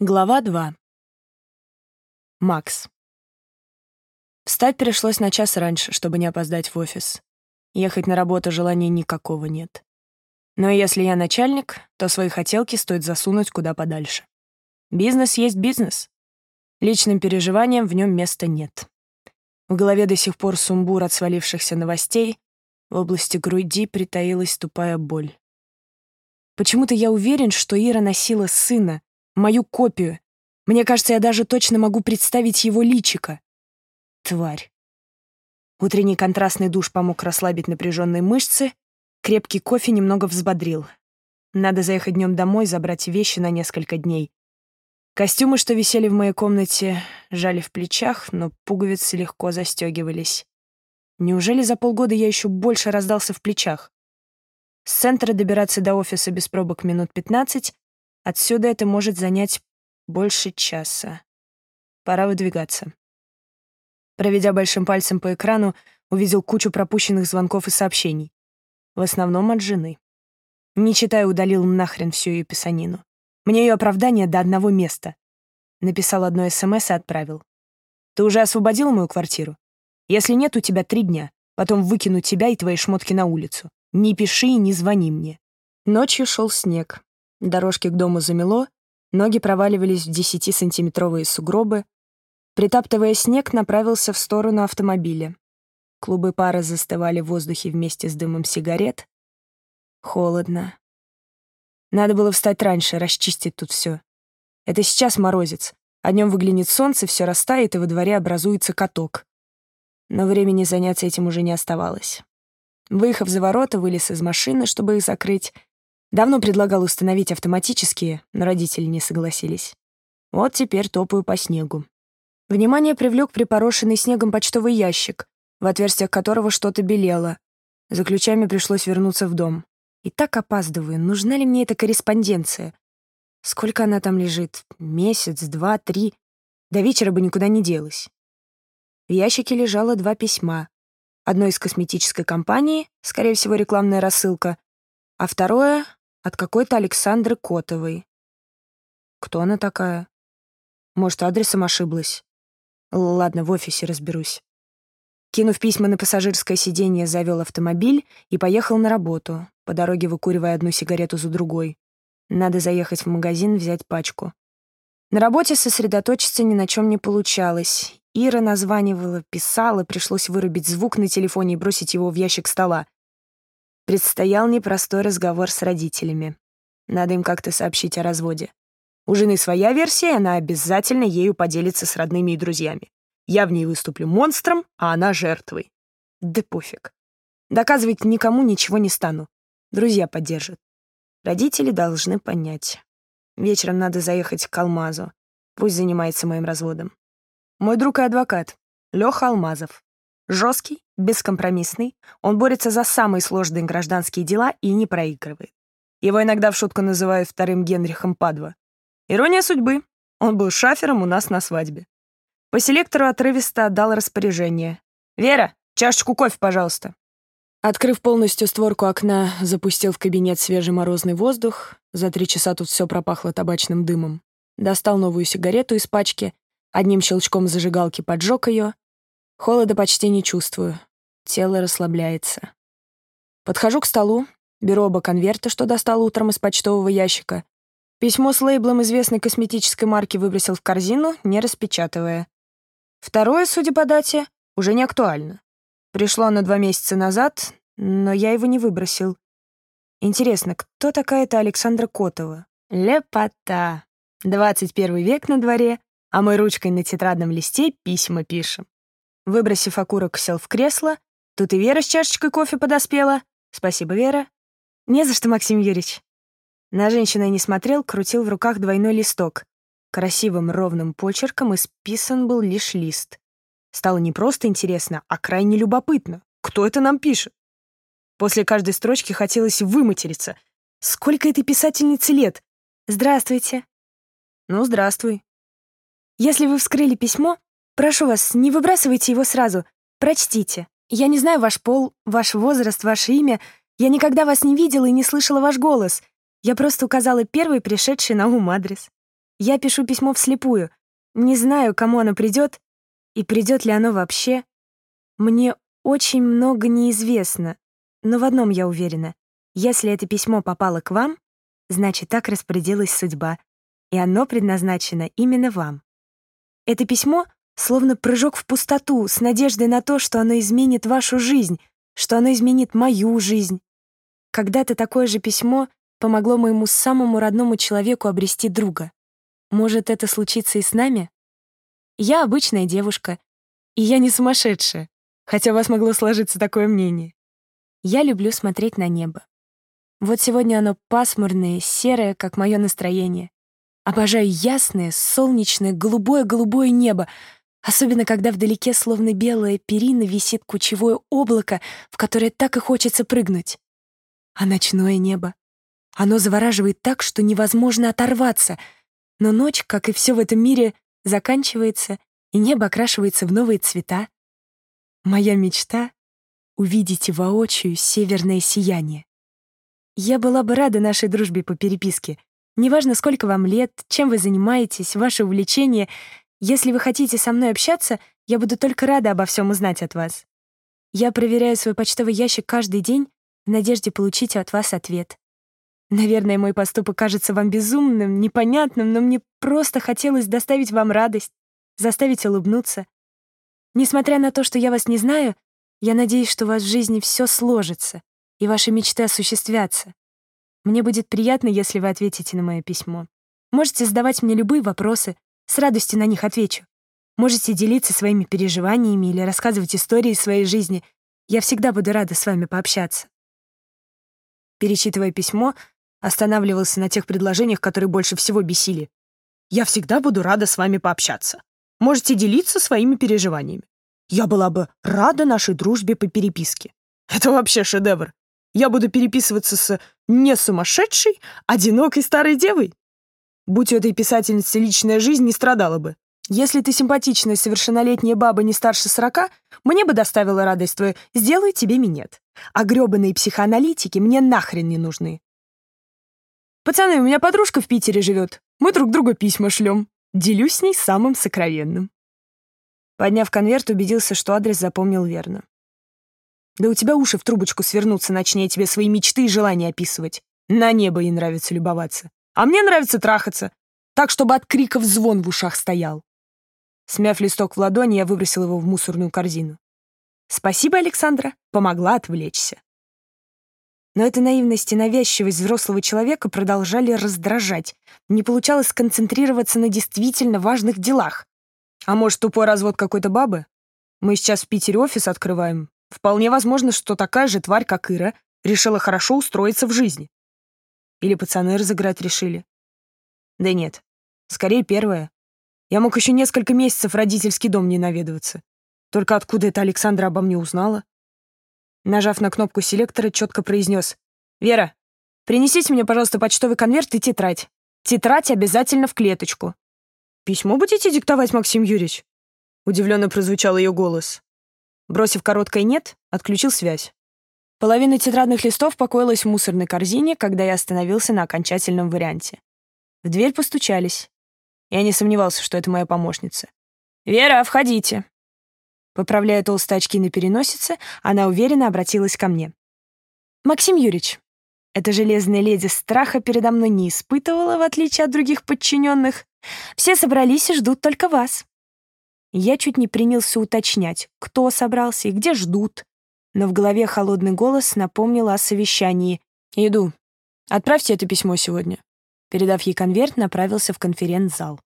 Глава 2. Макс. Встать пришлось на час раньше, чтобы не опоздать в офис. Ехать на работу желания никакого нет. Но если я начальник, то свои хотелки стоит засунуть куда подальше. Бизнес есть бизнес. Личным переживаниям в нем места нет. В голове до сих пор сумбур от свалившихся новостей, в области груди притаилась тупая боль. Почему-то я уверен, что Ира носила сына, мою копию. Мне кажется, я даже точно могу представить его личико. Тварь. Утренний контрастный душ помог расслабить напряженные мышцы, крепкий кофе немного взбодрил. Надо заехать днем домой, забрать вещи на несколько дней. Костюмы, что висели в моей комнате, жали в плечах, но пуговицы легко застегивались. Неужели за полгода я еще больше раздался в плечах? С центра добираться до офиса без пробок минут пятнадцать, Отсюда это может занять больше часа. Пора выдвигаться. Проведя большим пальцем по экрану, увидел кучу пропущенных звонков и сообщений. В основном от жены. Не читая, удалил нахрен всю ее писанину. Мне ее оправдание до одного места. Написал одно СМС и отправил. «Ты уже освободил мою квартиру? Если нет, у тебя три дня. Потом выкину тебя и твои шмотки на улицу. Не пиши и не звони мне». Ночью шел снег. Дорожки к дому замело, ноги проваливались в десятисантиметровые сугробы. Притаптывая снег, направился в сторону автомобиля. Клубы пара застывали в воздухе вместе с дымом сигарет. Холодно. Надо было встать раньше, расчистить тут все. Это сейчас морозец, а днем выглянет солнце, все растает, и во дворе образуется каток. Но времени заняться этим уже не оставалось. Выехав за ворота, вылез из машины, чтобы их закрыть, Давно предлагал установить автоматические, но родители не согласились. Вот теперь топаю по снегу. Внимание привлек припорошенный снегом почтовый ящик, в отверстиях которого что-то белело. За ключами пришлось вернуться в дом. И так опаздываю, нужна ли мне эта корреспонденция? Сколько она там лежит? Месяц, два, три? До вечера бы никуда не делась. В ящике лежало два письма. Одно из косметической компании, скорее всего, рекламная рассылка, а второе от какой-то Александры Котовой. Кто она такая? Может, адресом ошиблась? Ладно, в офисе разберусь. Кинув письма на пассажирское сиденье, завел автомобиль и поехал на работу, по дороге выкуривая одну сигарету за другой. Надо заехать в магазин, взять пачку. На работе сосредоточиться ни на чем не получалось. Ира названивала, писала, пришлось вырубить звук на телефоне и бросить его в ящик стола. Предстоял непростой разговор с родителями. Надо им как-то сообщить о разводе. У жены своя версия, она обязательно ею поделится с родными и друзьями. Я в ней выступлю монстром, а она жертвой. Да пофиг. Доказывать никому ничего не стану. Друзья поддержат. Родители должны понять. Вечером надо заехать к Алмазу. Пусть занимается моим разводом. Мой друг и адвокат. Лёха Алмазов. Жесткий, бескомпромиссный, он борется за самые сложные гражданские дела и не проигрывает. Его иногда в шутку называют вторым Генрихом Падва. Ирония судьбы. Он был шафером у нас на свадьбе. По селектору отрывисто отдал распоряжение. «Вера, чашечку кофе, пожалуйста». Открыв полностью створку окна, запустил в кабинет свежий морозный воздух. За три часа тут все пропахло табачным дымом. Достал новую сигарету из пачки, одним щелчком зажигалки поджег ее, Холода почти не чувствую. Тело расслабляется. Подхожу к столу, беру оба конверта, что достал утром из почтового ящика. Письмо с лейблом известной косметической марки выбросил в корзину, не распечатывая. Второе, судя по дате, уже не актуально. Пришло оно два месяца назад, но я его не выбросил. Интересно, кто такая эта Александра Котова? Лепота. 21 век на дворе, а мы ручкой на тетрадном листе письма пишем. Выбросив окурок, сел в кресло. Тут и Вера с чашечкой кофе подоспела. Спасибо, Вера. Не за что, Максим Юрьевич. На женщину я не смотрел, крутил в руках двойной листок. Красивым ровным почерком исписан был лишь лист. Стало не просто интересно, а крайне любопытно. Кто это нам пишет? После каждой строчки хотелось выматериться. Сколько этой писательнице лет? Здравствуйте. Ну, здравствуй. Если вы вскрыли письмо, Прошу вас, не выбрасывайте его сразу. Прочтите. Я не знаю ваш пол, ваш возраст, ваше имя. Я никогда вас не видела и не слышала ваш голос. Я просто указала первый пришедший на ум адрес. Я пишу письмо вслепую. Не знаю, кому оно придет, и придет ли оно вообще. Мне очень много неизвестно, но в одном я уверена. Если это письмо попало к вам, значит, так распорядилась судьба, и оно предназначено именно вам. Это письмо словно прыжок в пустоту с надеждой на то, что оно изменит вашу жизнь, что оно изменит мою жизнь. Когда-то такое же письмо помогло моему самому родному человеку обрести друга. Может, это случится и с нами? Я обычная девушка, и я не сумасшедшая, хотя у вас могло сложиться такое мнение. Я люблю смотреть на небо. Вот сегодня оно пасмурное, серое, как мое настроение. Обожаю ясное, солнечное, голубое-голубое небо, особенно когда вдалеке, словно белая перина, висит кучевое облако, в которое так и хочется прыгнуть. А ночное небо? Оно завораживает так, что невозможно оторваться. Но ночь, как и все в этом мире, заканчивается, и небо окрашивается в новые цвета. Моя мечта — увидеть воочию северное сияние. Я была бы рада нашей дружбе по переписке. Неважно, сколько вам лет, чем вы занимаетесь, ваше увлечение. Если вы хотите со мной общаться, я буду только рада обо всем узнать от вас. Я проверяю свой почтовый ящик каждый день в надежде получить от вас ответ. Наверное, мой поступок кажется вам безумным, непонятным, но мне просто хотелось доставить вам радость, заставить улыбнуться. Несмотря на то, что я вас не знаю, я надеюсь, что у вас в жизни все сложится, и ваши мечты осуществятся. Мне будет приятно, если вы ответите на мое письмо. Можете задавать мне любые вопросы, с радостью на них отвечу. Можете делиться своими переживаниями или рассказывать истории своей жизни. Я всегда буду рада с вами пообщаться. Перечитывая письмо, Останавливался на тех предложениях, которые больше всего бесили. «Я всегда буду рада с вами пообщаться. Можете делиться своими переживаниями. Я была бы рада нашей дружбе по переписке. Это вообще шедевр. Я буду переписываться с не сумасшедшей, одинокой старой девой. Будь у этой писательницы личная жизнь, не страдала бы. Если ты симпатичная совершеннолетняя баба не старше сорока, мне бы доставила радость твою, сделаю тебе минет. А грёбаные психоаналитики мне нахрен не нужны. «Пацаны, у меня подружка в Питере живет. Мы друг другу письма шлем. Делюсь с ней самым сокровенным». Подняв конверт, убедился, что адрес запомнил верно. «Да у тебя уши в трубочку свернутся, начни тебе свои мечты и желания описывать. На небо ей нравится любоваться. А мне нравится трахаться. Так, чтобы от криков звон в ушах стоял». Смяв листок в ладони, я выбросил его в мусорную корзину. «Спасибо, Александра, помогла отвлечься». Но эта наивность и навязчивость взрослого человека продолжали раздражать. Не получалось сконцентрироваться на действительно важных делах. А может, тупой развод какой-то бабы? Мы сейчас в Питере офис открываем. Вполне возможно, что такая же тварь, как Ира, решила хорошо устроиться в жизни. Или пацаны разыграть решили. Да нет, скорее первое. Я мог еще несколько месяцев в родительский дом не наведываться. Только откуда это Александра обо мне узнала? Нажав на кнопку селектора, четко произнес. «Вера, принесите мне, пожалуйста, почтовый конверт и тетрадь. Тетрадь обязательно в клеточку». «Письмо будете диктовать, Максим Юрьевич?» Удивленно прозвучал ее голос. Бросив короткое «нет», отключил связь. Половина тетрадных листов покоилась в мусорной корзине, когда я остановился на окончательном варианте. В дверь постучались. Я не сомневался, что это моя помощница. «Вера, входите!» Поправляя толстые очки на переносице, она уверенно обратилась ко мне. «Максим Юрьевич, эта железная леди страха передо мной не испытывала, в отличие от других подчиненных. Все собрались и ждут только вас». Я чуть не принялся уточнять, кто собрался и где ждут. Но в голове холодный голос напомнил о совещании. «Иду. Отправьте это письмо сегодня». Передав ей конверт, направился в конференц-зал.